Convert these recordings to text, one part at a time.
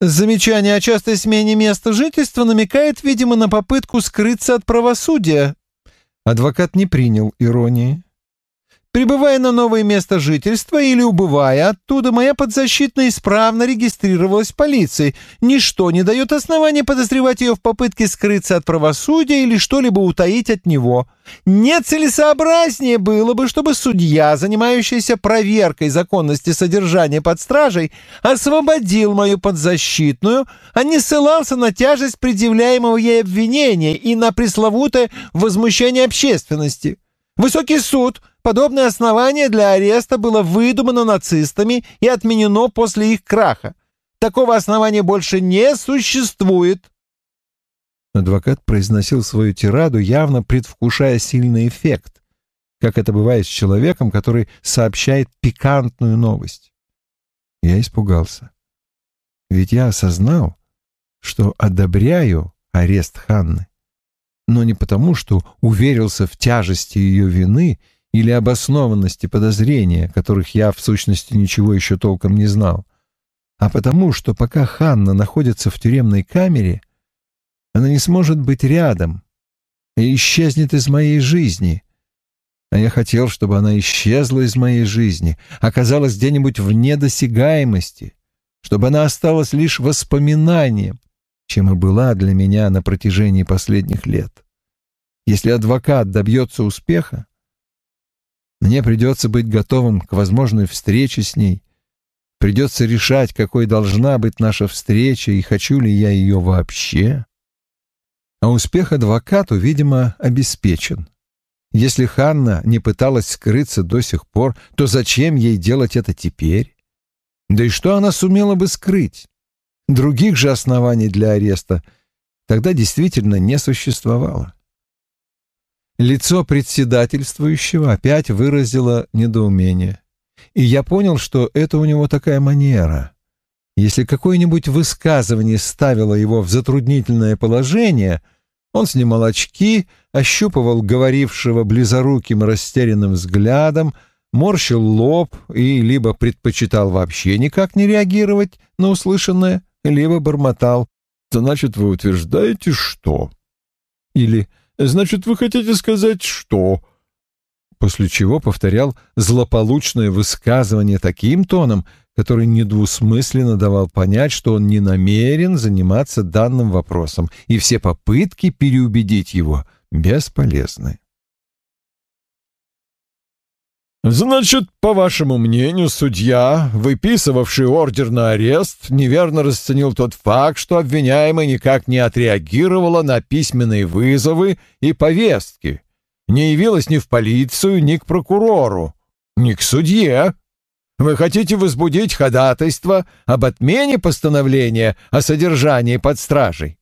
Замечание о частой смене места жительства намекает, видимо, на попытку скрыться от правосудия. Адвокат не принял иронии. Прибывая на новое место жительства или убывая оттуда, моя подзащитная исправно регистрировалась полицией. Ничто не дает основания подозревать ее в попытке скрыться от правосудия или что-либо утаить от него. Нецелесообразнее было бы, чтобы судья, занимающийся проверкой законности содержания под стражей, освободил мою подзащитную, а не ссылался на тяжесть предъявляемого ей обвинения и на пресловутое возмущение общественности. Высокий суд — Подобное основание для ареста было выдумано нацистами и отменено после их краха. Такого основания больше не существует. Адвокат произносил свою тираду, явно предвкушая сильный эффект, как это бывает с человеком, который сообщает пикантную новость. Я испугался. Ведь я осознал, что одобряю арест Ханны, но не потому, что уверился в тяжести ее вины или обоснованности подозрения, которых я, в сущности, ничего еще толком не знал, а потому, что пока Ханна находится в тюремной камере, она не сможет быть рядом и исчезнет из моей жизни. А я хотел, чтобы она исчезла из моей жизни, оказалась где-нибудь в недосягаемости, чтобы она осталась лишь воспоминанием, чем и была для меня на протяжении последних лет. Если адвокат добьется успеха, мне придется быть готовым к возможной встрече с ней. Придется решать, какой должна быть наша встреча и хочу ли я ее вообще. А успех адвокату, видимо, обеспечен. Если Ханна не пыталась скрыться до сих пор, то зачем ей делать это теперь? Да и что она сумела бы скрыть? Других же оснований для ареста тогда действительно не существовало. Лицо председательствующего опять выразило недоумение. И я понял, что это у него такая манера. Если какое-нибудь высказывание ставило его в затруднительное положение, он снимал очки, ощупывал говорившего близоруким растерянным взглядом, морщил лоб и либо предпочитал вообще никак не реагировать на услышанное, либо бормотал «Значит, вы утверждаете, что?» Или Значит, вы хотите сказать, что...» После чего повторял злополучное высказывание таким тоном, который недвусмысленно давал понять, что он не намерен заниматься данным вопросом, и все попытки переубедить его бесполезны. «Значит, по вашему мнению, судья, выписывавший ордер на арест, неверно расценил тот факт, что обвиняемый никак не отреагировала на письменные вызовы и повестки, не явилась ни в полицию, ни к прокурору, ни к судье. Вы хотите возбудить ходатайство об отмене постановления о содержании под стражей?»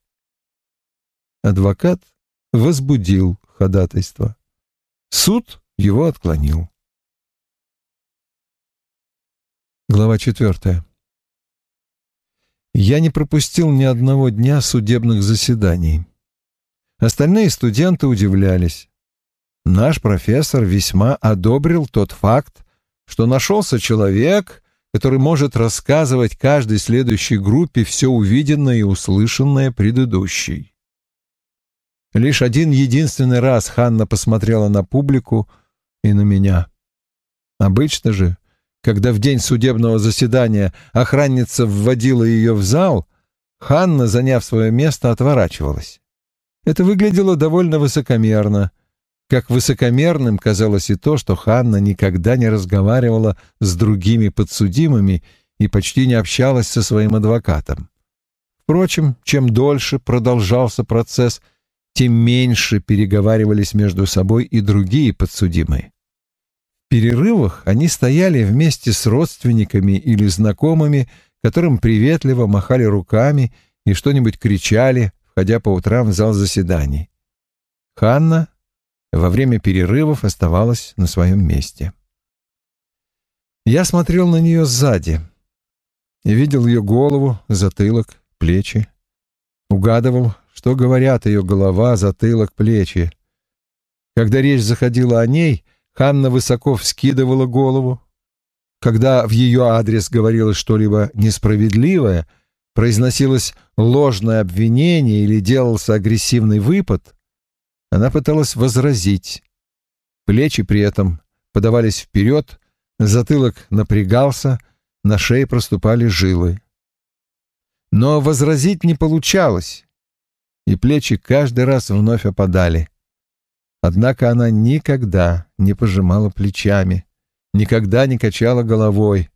Адвокат возбудил ходатайство. Суд его отклонил. Глава четвертая. Я не пропустил ни одного дня судебных заседаний. Остальные студенты удивлялись. Наш профессор весьма одобрил тот факт, что нашелся человек, который может рассказывать каждой следующей группе все увиденное и услышанное предыдущей. Лишь один единственный раз Ханна посмотрела на публику и на меня. Обычно же когда в день судебного заседания охранница вводила ее в зал, Ханна, заняв свое место, отворачивалась. Это выглядело довольно высокомерно. Как высокомерным казалось и то, что Ханна никогда не разговаривала с другими подсудимыми и почти не общалась со своим адвокатом. Впрочем, чем дольше продолжался процесс, тем меньше переговаривались между собой и другие подсудимые перерывах они стояли вместе с родственниками или знакомыми, которым приветливо махали руками и что-нибудь кричали, входя по утрам в зал заседаний. Ханна во время перерывов оставалась на своем месте. Я смотрел на нее сзади видел ее голову, затылок, плечи. Угадывал, что говорят ее голова, затылок, плечи. Когда речь заходила о ней — Ханна высоко вскидывала голову. Когда в ее адрес говорилось что-либо несправедливое, произносилось ложное обвинение или делался агрессивный выпад, она пыталась возразить. Плечи при этом подавались вперед, затылок напрягался, на шее проступали жилы. Но возразить не получалось, и плечи каждый раз вновь опадали. Однако она никогда не пожимала плечами, никогда не качала головой.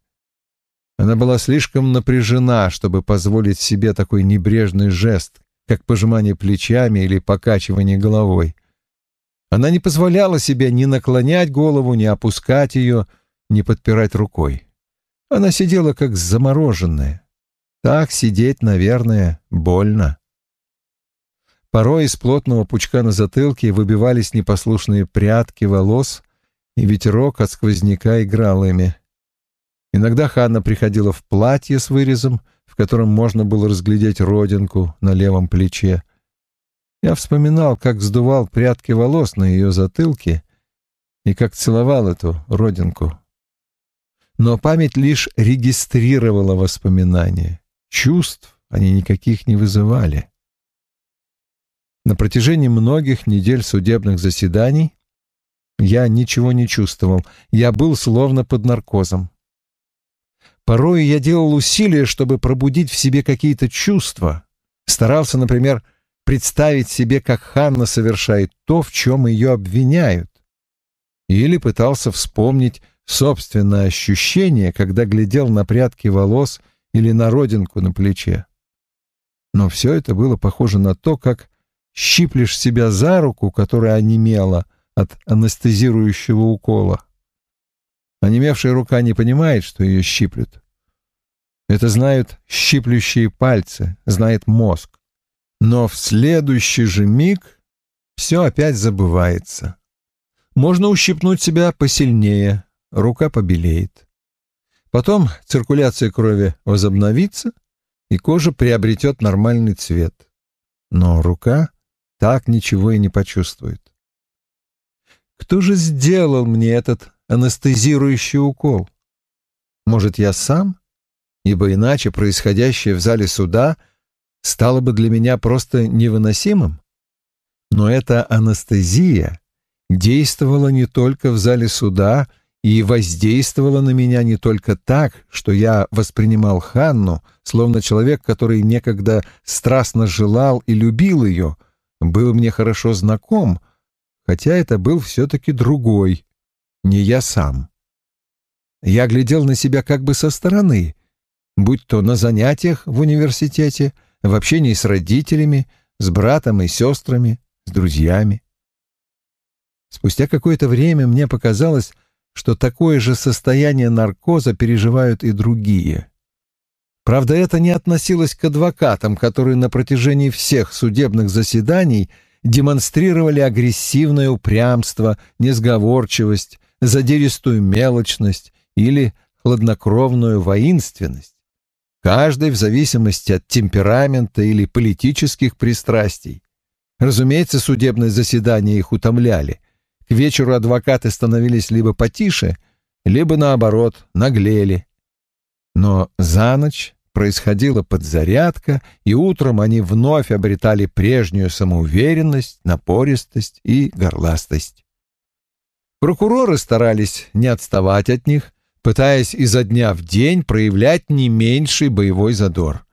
Она была слишком напряжена, чтобы позволить себе такой небрежный жест, как пожимание плечами или покачивание головой. Она не позволяла себе ни наклонять голову, ни опускать ее, ни подпирать рукой. Она сидела как замороженная. Так сидеть, наверное, больно. Порой из плотного пучка на затылке выбивались непослушные прядки волос, и ветерок от сквозняка играл ими. Иногда Ханна приходила в платье с вырезом, в котором можно было разглядеть родинку на левом плече. Я вспоминал, как сдувал прядки волос на ее затылке и как целовал эту родинку. Но память лишь регистрировала воспоминания. Чувств они никаких не вызывали. На протяжении многих недель судебных заседаний я ничего не чувствовал, я был словно под наркозом. Порой я делал усилия, чтобы пробудить в себе какие-то чувства. Старался, например, представить себе, как Ханна совершает то, в чем ее обвиняют. Или пытался вспомнить собственное ощущение, когда глядел на прядки волос или на родинку на плече. Но все это было похоже на то, как щиплешь себя за руку, которая онемела от анестезирующего укола. Онемевшая рука не понимает, что ее щиплют. Это знают щиплющие пальцы, знает мозг. Но в следующий же миг все опять забывается. Можно ущипнуть себя посильнее, рука побелеет. Потом циркуляция крови возобновится, и кожа приобретет нормальный цвет. Но рука так ничего и не почувствует. Кто же сделал мне этот анестезирующий укол? Может, я сам? Ибо иначе происходящее в зале суда стало бы для меня просто невыносимым. Но эта анестезия действовала не только в зале суда и воздействовала на меня не только так, что я воспринимал Ханну, словно человек, который некогда страстно желал и любил ее — был мне хорошо знаком, хотя это был все-таки другой, не я сам. Я глядел на себя как бы со стороны, будь то на занятиях в университете, в общении с родителями, с братом и сестрами, с друзьями. Спустя какое-то время мне показалось, что такое же состояние наркоза переживают и другие. Правда, это не относилось к адвокатам, которые на протяжении всех судебных заседаний демонстрировали агрессивное упрямство, несговорчивость, задиристую мелочность или хладнокровную воинственность. Каждый в зависимости от темперамента или политических пристрастий. Разумеется, судебные заседания их утомляли. К вечеру адвокаты становились либо потише, либо, наоборот, наглели. Но за ночь происходила подзарядка, и утром они вновь обретали прежнюю самоуверенность, напористость и горластость. Прокуроры старались не отставать от них, пытаясь изо дня в день проявлять не меньший боевой задор.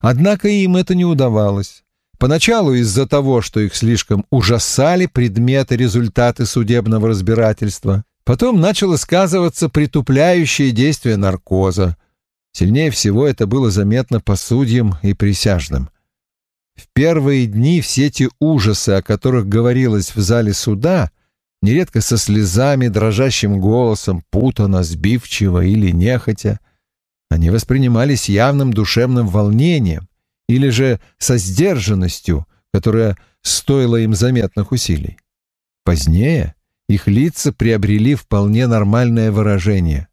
Однако им это не удавалось. Поначалу из-за того, что их слишком ужасали предметы результаты судебного разбирательства, потом начало сказываться притупляющее действие наркоза – Сильнее всего это было заметно по судьям и присяжным. В первые дни все те ужасы, о которых говорилось в зале суда, нередко со слезами, дрожащим голосом, путано, сбивчиво или нехотя, они воспринимались явным душевным волнением или же со сдержанностью, которая стоила им заметных усилий. Позднее их лица приобрели вполне нормальное выражение.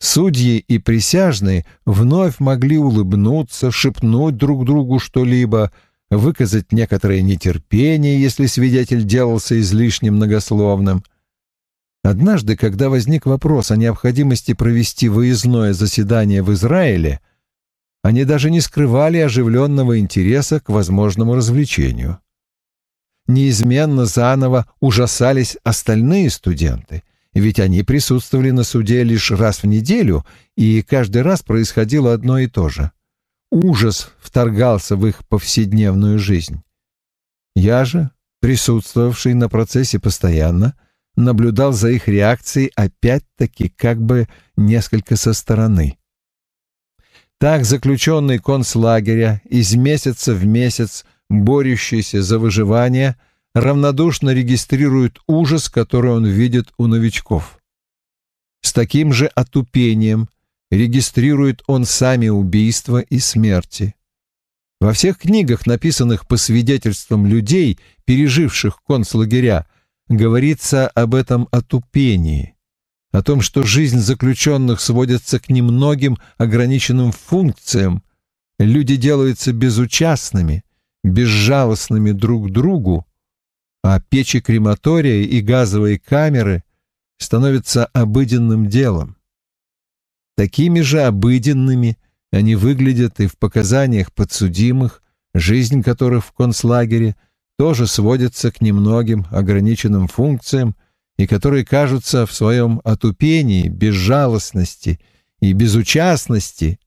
Судьи и присяжные вновь могли улыбнуться, шепнуть друг другу что-либо, выказать некоторое нетерпение, если свидетель делался излишне многословным. Однажды, когда возник вопрос о необходимости провести выездное заседание в Израиле, они даже не скрывали оживленного интереса к возможному развлечению. Неизменно заново ужасались остальные студенты, ведь они присутствовали на суде лишь раз в неделю, и каждый раз происходило одно и то же. Ужас вторгался в их повседневную жизнь. Я же, присутствовавший на процессе постоянно, наблюдал за их реакцией опять-таки как бы несколько со стороны. Так заключенный концлагеря из месяца в месяц, борющийся за выживание, равнодушно регистрирует ужас, который он видит у новичков. С таким же отупением регистрирует он сами убийства и смерти. Во всех книгах, написанных по свидетельствам людей, переживших концлагеря, говорится об этом отупении, о том, что жизнь заключенных сводится к немногим ограниченным функциям, люди делаются безучастными, безжалостными друг другу, а печи крематория и газовые камеры становятся обыденным делом. Такими же обыденными они выглядят и в показаниях подсудимых, жизнь которых в концлагере тоже сводится к немногим ограниченным функциям и которые кажутся в своем отупении, безжалостности и безучастности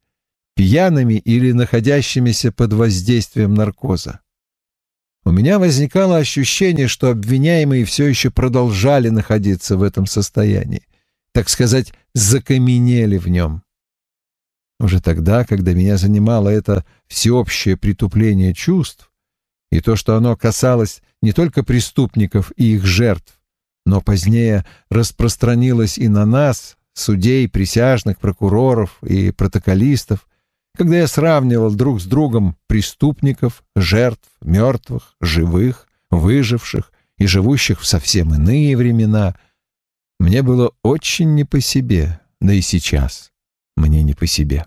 пьяными или находящимися под воздействием наркоза. У меня возникало ощущение, что обвиняемые все еще продолжали находиться в этом состоянии, так сказать, закаменели в нем. Уже тогда, когда меня занимало это всеобщее притупление чувств, и то, что оно касалось не только преступников и их жертв, но позднее распространилось и на нас, судей, присяжных, прокуроров и протоколистов, когда я сравнивал друг с другом преступников, жертв, мертвых, живых, выживших и живущих в совсем иные времена, мне было очень не по себе, да и сейчас мне не по себе.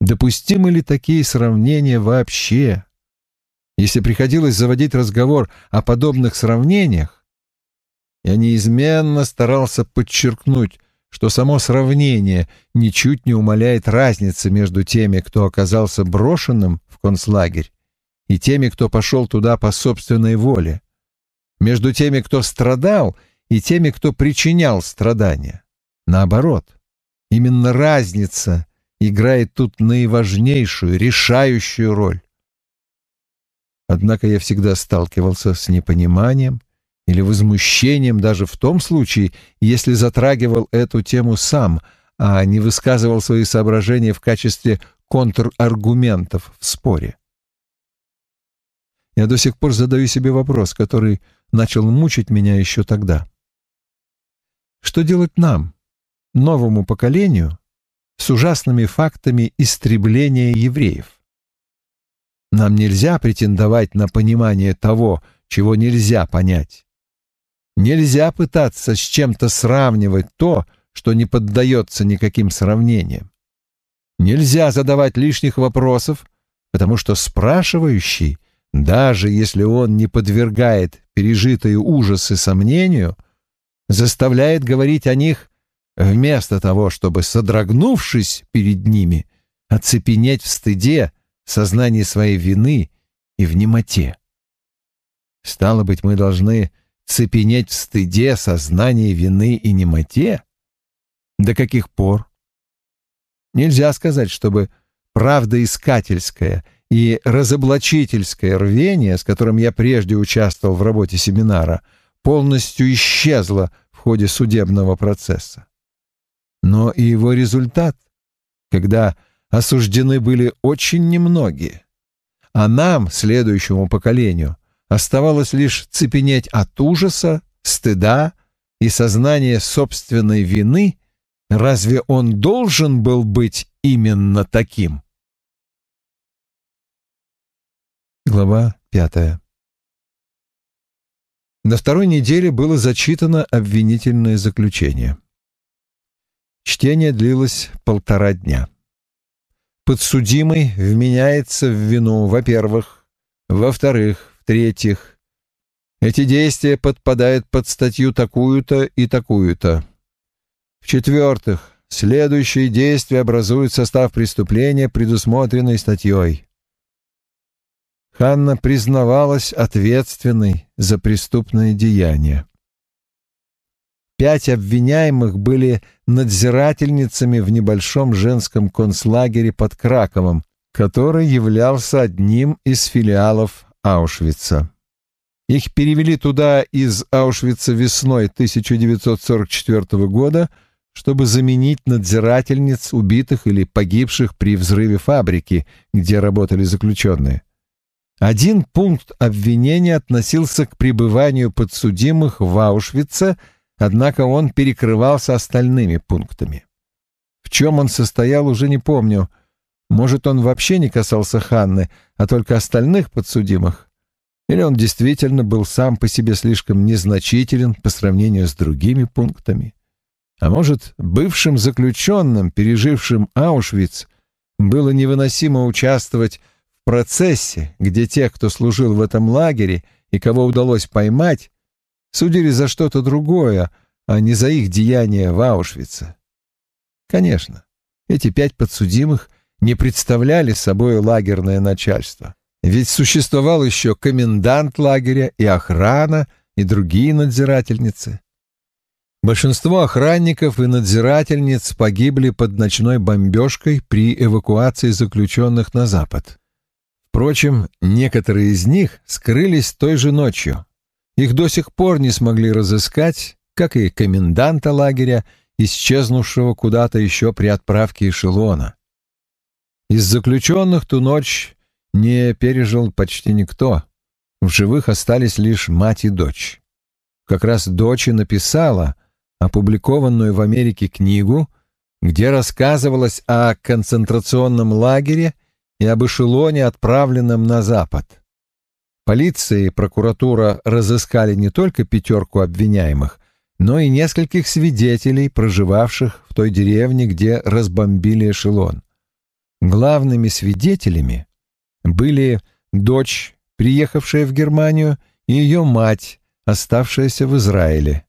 Допустимы ли такие сравнения вообще? Если приходилось заводить разговор о подобных сравнениях, я неизменно старался подчеркнуть, что само сравнение ничуть не умаляет разницы между теми, кто оказался брошенным в концлагерь, и теми, кто пошел туда по собственной воле, между теми, кто страдал, и теми, кто причинял страдания. Наоборот, именно разница играет тут наиважнейшую, решающую роль. Однако я всегда сталкивался с непониманием, или возмущением даже в том случае, если затрагивал эту тему сам, а не высказывал свои соображения в качестве контраргументов в споре. Я до сих пор задаю себе вопрос, который начал мучить меня еще тогда. Что делать нам, новому поколению, с ужасными фактами истребления евреев? Нам нельзя претендовать на понимание того, чего нельзя понять. Нельзя пытаться с чем-то сравнивать то, что не поддается никаким сравнениям. Нельзя задавать лишних вопросов, потому что спрашивающий, даже если он не подвергает пережитые ужасы сомнению, заставляет говорить о них вместо того, чтобы, содрогнувшись перед ними, оцепенеть в стыде, сознании своей вины и в немоте. Стало быть, мы должны цепенеть в стыде, сознании вины и немоте? До каких пор? Нельзя сказать, чтобы правдоискательское и разоблачительское рвение, с которым я прежде участвовал в работе семинара, полностью исчезло в ходе судебного процесса. Но и его результат, когда осуждены были очень немногие, а нам, следующему поколению, Оставалось лишь цепенеть от ужаса, стыда и сознания собственной вины. Разве он должен был быть именно таким? Глава пятая На второй неделе было зачитано обвинительное заключение. Чтение длилось полтора дня. Подсудимый вменяется в вину, во-первых, во-вторых, в-третьих, эти действия подпадают под статью такую-то и такую-то. В-четвертых, следующие действия образуют состав преступления, предусмотренный статьей. Ханна признавалась ответственной за преступное деяние. Пять обвиняемых были надзирательницами в небольшом женском концлагере под Краковом, который являлся одним из филиалов Аушвица. Их перевели туда из Аушвица весной 1944 года, чтобы заменить надзирательниц, убитых или погибших при взрыве фабрики, где работали заключенные. Один пункт обвинения относился к пребыванию подсудимых в Аушвице, однако он перекрывался остальными пунктами. В чем он состоял, уже не помню. Может, он вообще не касался Ханны, а только остальных подсудимых? Или он действительно был сам по себе слишком незначителен по сравнению с другими пунктами? А может, бывшим заключенным, пережившим Аушвиц, было невыносимо участвовать в процессе, где те, кто служил в этом лагере и кого удалось поймать, судили за что-то другое, а не за их деяния в Аушвице. Конечно, эти пять подсудимых не представляли собой лагерное начальство. Ведь существовал еще комендант лагеря и охрана, и другие надзирательницы. Большинство охранников и надзирательниц погибли под ночной бомбежкой при эвакуации заключенных на запад. Впрочем, некоторые из них скрылись той же ночью. Их до сих пор не смогли разыскать, как и коменданта лагеря, исчезнувшего куда-то еще при отправке эшелона. Из заключенных ту ночь не пережил почти никто. В живых остались лишь мать и дочь. Как раз дочь и написала опубликованную в Америке книгу, где рассказывалось о концентрационном лагере и об эшелоне, отправленном на Запад. Полиция и прокуратура разыскали не только пятерку обвиняемых, но и нескольких свидетелей, проживавших в той деревне, где разбомбили эшелон. Главными свидетелями были дочь, приехавшая в Германию, и ее мать, оставшаяся в Израиле.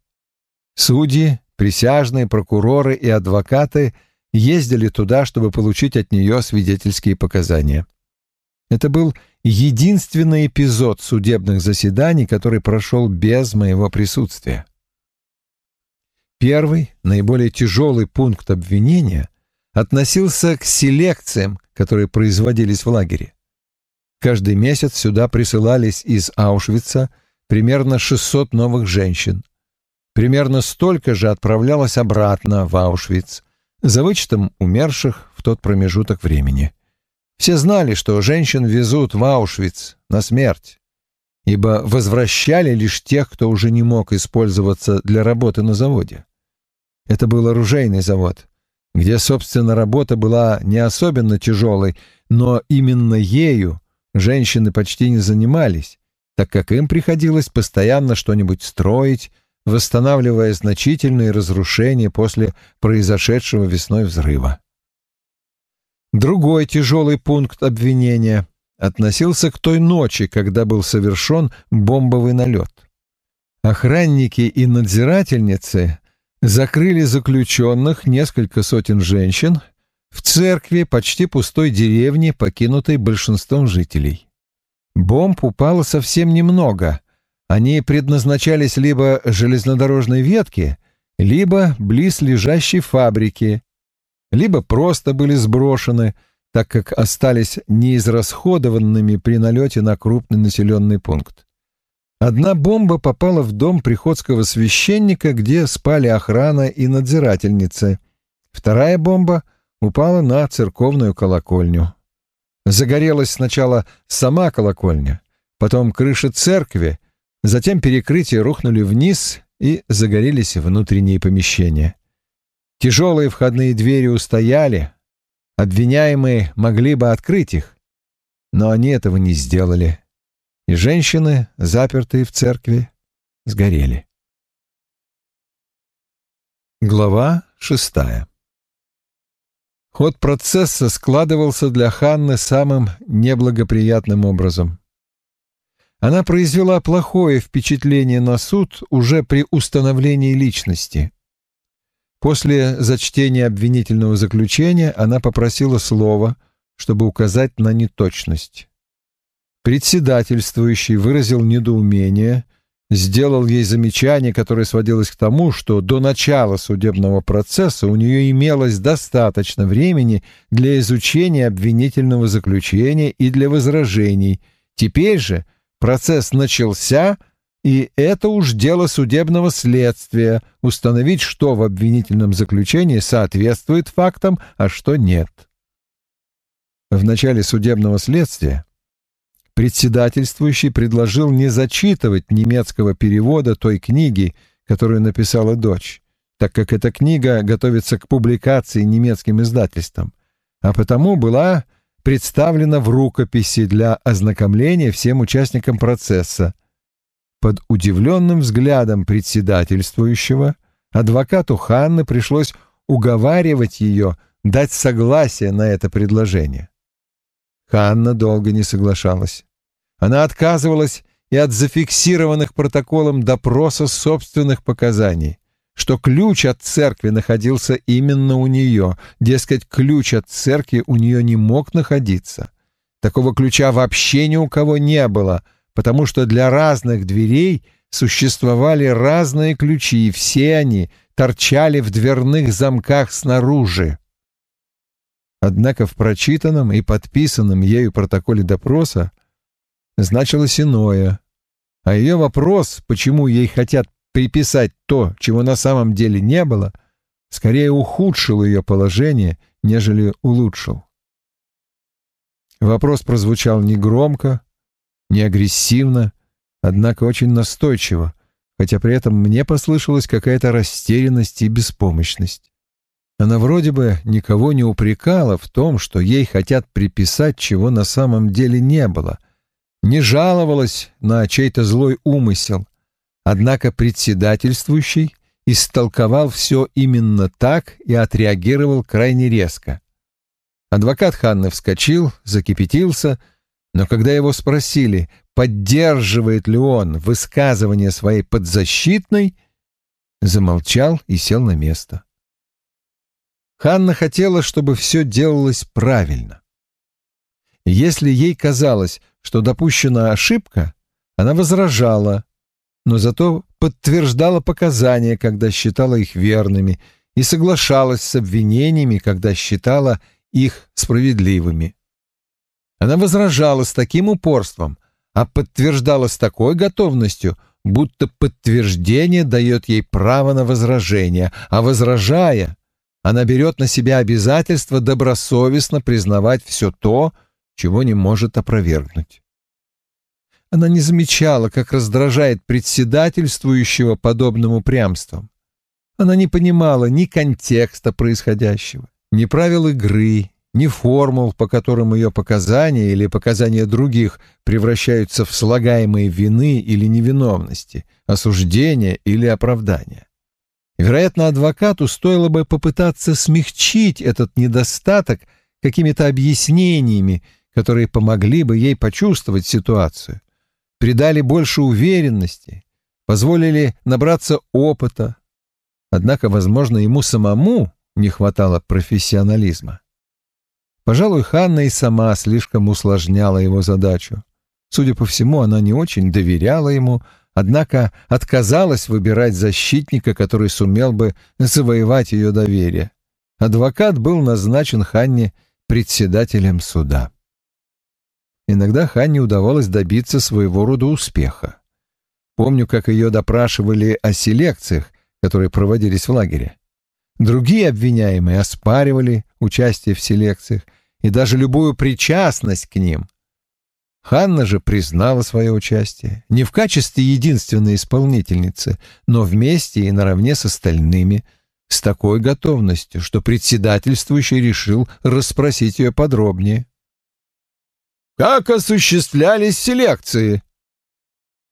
Судьи, присяжные, прокуроры и адвокаты ездили туда, чтобы получить от нее свидетельские показания. Это был единственный эпизод судебных заседаний, который прошел без моего присутствия. Первый, наиболее тяжелый пункт обвинения относился к селекциям, которые производились в лагере. Каждый месяц сюда присылались из Аушвица примерно 600 новых женщин. Примерно столько же отправлялось обратно в Аушвиц, за вычетом умерших в тот промежуток времени. Все знали, что женщин везут в Аушвиц на смерть, ибо возвращали лишь тех, кто уже не мог использоваться для работы на заводе. Это был оружейный завод, где, собственно, работа была не особенно тяжелой, но именно ею женщины почти не занимались, так как им приходилось постоянно что-нибудь строить, восстанавливая значительные разрушения после произошедшего весной взрыва. Другой тяжелый пункт обвинения относился к той ночи, когда был совершен бомбовый налет. Охранники и надзирательницы закрыли заключенных, несколько сотен женщин, в церкви почти пустой деревни, покинутой большинством жителей. Бомб упало совсем немного. Они предназначались либо железнодорожной ветке, либо близ лежащей фабрики, либо просто были сброшены, так как остались неизрасходованными при налете на крупный населенный пункт. Одна бомба попала в дом приходского священника, где спали охрана и надзирательницы. Вторая бомба упала на церковную колокольню. Загорелась сначала сама колокольня, потом крыша церкви, затем перекрытия рухнули вниз и загорелись внутренние помещения. Тяжелые входные двери устояли, обвиняемые могли бы открыть их, но они этого не сделали, и женщины, запертые в церкви, сгорели. Глава шестая Ход процесса складывался для Ханны самым неблагоприятным образом. Она произвела плохое впечатление на суд уже при установлении личности. После зачтения обвинительного заключения она попросила слова, чтобы указать на неточность. Председательствующий выразил недоумение, сделал ей замечание, которое сводилось к тому, что до начала судебного процесса у нее имелось достаточно времени для изучения обвинительного заключения и для возражений. Теперь же процесс начался — и это уж дело судебного следствия — установить, что в обвинительном заключении соответствует фактам, а что нет. В начале судебного следствия председательствующий предложил не зачитывать немецкого перевода той книги, которую написала дочь, так как эта книга готовится к публикации немецким издательством, а потому была представлена в рукописи для ознакомления всем участникам процесса, под удивленным взглядом председательствующего адвокату Ханны пришлось уговаривать ее дать согласие на это предложение. Ханна долго не соглашалась. Она отказывалась и от зафиксированных протоколом допроса собственных показаний, что ключ от церкви находился именно у нее, дескать, ключ от церкви у нее не мог находиться. Такого ключа вообще ни у кого не было, потому что для разных дверей существовали разные ключи, и все они торчали в дверных замках снаружи. Однако в прочитанном и подписанном ею протоколе допроса значилось иное, а ее вопрос, почему ей хотят приписать то, чего на самом деле не было, скорее ухудшил ее положение, нежели улучшил. Вопрос прозвучал негромко, не агрессивно, однако очень настойчиво, хотя при этом мне послышалась какая-то растерянность и беспомощность. Она вроде бы никого не упрекала в том, что ей хотят приписать, чего на самом деле не было, не жаловалась на чей-то злой умысел, однако председательствующий истолковал все именно так и отреагировал крайне резко. Адвокат Ханны вскочил, закипятился — но когда его спросили, поддерживает ли он высказывание своей подзащитной, замолчал и сел на место. Ханна хотела, чтобы все делалось правильно. Если ей казалось, что допущена ошибка, она возражала, но зато подтверждала показания, когда считала их верными, и соглашалась с обвинениями, когда считала их справедливыми. Она возражала с таким упорством, а подтверждала с такой готовностью, будто подтверждение дает ей право на возражение, а возражая, она берет на себя обязательство добросовестно признавать все то, чего не может опровергнуть. Она не замечала, как раздражает председательствующего подобным упрямством. Она не понимала ни контекста происходящего, ни правил игры, ни формул, по которым ее показания или показания других превращаются в слагаемые вины или невиновности, осуждения или оправдания. Вероятно, адвокату стоило бы попытаться смягчить этот недостаток какими-то объяснениями, которые помогли бы ей почувствовать ситуацию, придали больше уверенности, позволили набраться опыта. Однако, возможно, ему самому не хватало профессионализма. Пожалуй, Ханна и сама слишком усложняла его задачу. Судя по всему, она не очень доверяла ему, однако отказалась выбирать защитника, который сумел бы завоевать ее доверие. Адвокат был назначен Ханне председателем суда. Иногда Ханне удавалось добиться своего рода успеха. Помню, как ее допрашивали о селекциях, которые проводились в лагере. Другие обвиняемые оспаривали участие в селекциях и даже любую причастность к ним. Ханна же признала свое участие не в качестве единственной исполнительницы, но вместе и наравне с остальными, с такой готовностью, что председательствующий решил расспросить ее подробнее. «Как осуществлялись селекции?»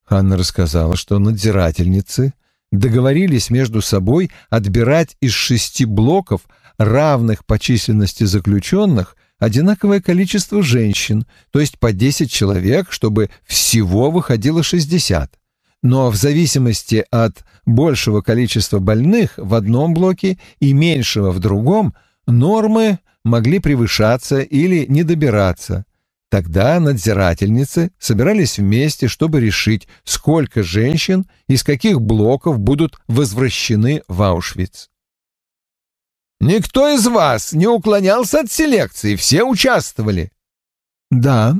Ханна рассказала, что надзирательницы договорились между собой отбирать из шести блоков, равных по численности заключенных, одинаковое количество женщин, то есть по 10 человек, чтобы всего выходило 60. но в зависимости от большего количества больных в одном блоке и меньшего в другом, нормы могли превышаться или не добираться. Тогда надзирательницы собирались вместе, чтобы решить, сколько женщин из каких блоков будут возвращены в Аушвиц. «Никто из вас не уклонялся от селекции, все участвовали». «Да»,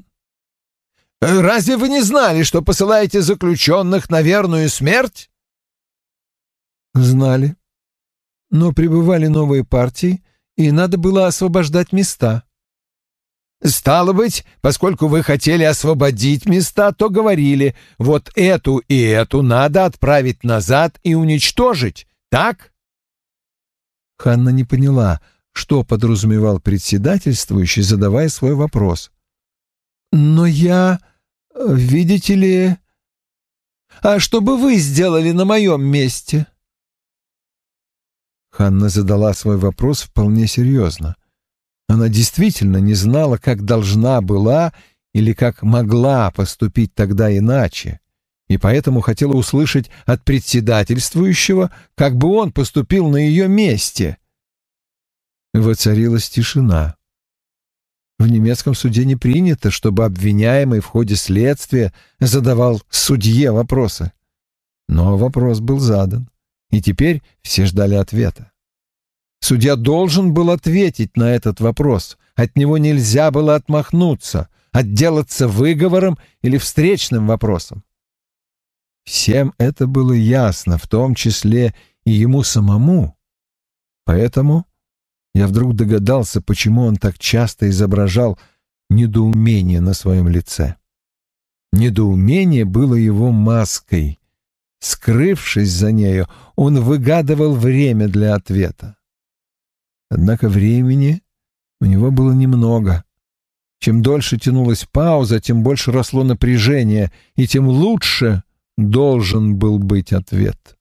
Разве вы не знали, что посылаете заключенных на верную смерть? Знали. Но прибывали новые партии, и надо было освобождать места. Стало быть, поскольку вы хотели освободить места, то говорили, вот эту и эту надо отправить назад и уничтожить, так? Ханна не поняла, что подразумевал председательствующий, задавая свой вопрос. «Но я...» «Видите ли...» «А что бы вы сделали на моем месте?» Ханна задала свой вопрос вполне серьезно. Она действительно не знала, как должна была или как могла поступить тогда иначе, и поэтому хотела услышать от председательствующего, как бы он поступил на ее месте. Воцарилась тишина. В немецком суде не принято, чтобы обвиняемый в ходе следствия задавал судье вопросы. Но вопрос был задан, и теперь все ждали ответа. Судья должен был ответить на этот вопрос. От него нельзя было отмахнуться, отделаться выговором или встречным вопросом. Всем это было ясно, в том числе и ему самому. Поэтому я вдруг догадался, почему он так часто изображал недоумение на своем лице. Недоумение было его маской. Скрывшись за нею, он выгадывал время для ответа. Однако времени у него было немного. Чем дольше тянулась пауза, тем больше росло напряжение, и тем лучше должен был быть ответ.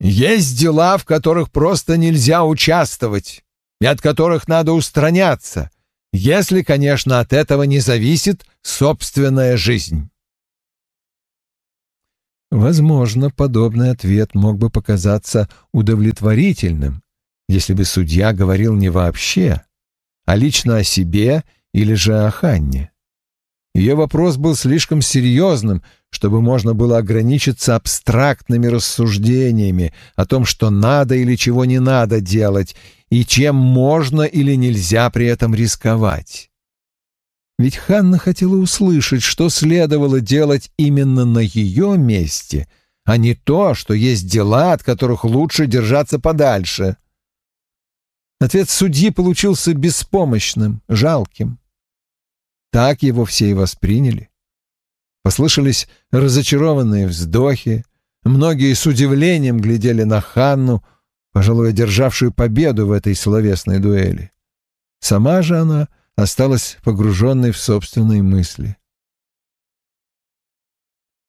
Есть дела, в которых просто нельзя участвовать и от которых надо устраняться, если, конечно, от этого не зависит собственная жизнь. Возможно, подобный ответ мог бы показаться удовлетворительным, если бы судья говорил не вообще, а лично о себе или же о Ханне. Ее вопрос был слишком серьезным, чтобы можно было ограничиться абстрактными рассуждениями о том, что надо или чего не надо делать, и чем можно или нельзя при этом рисковать. Ведь Ханна хотела услышать, что следовало делать именно на ее месте, а не то, что есть дела, от которых лучше держаться подальше. Ответ судьи получился беспомощным, жалким. Так его все и восприняли. Послышались разочарованные вздохи, многие с удивлением глядели на Ханну, пожалуй, одержавшую победу в этой словесной дуэли. Сама же она осталась погруженной в собственные мысли.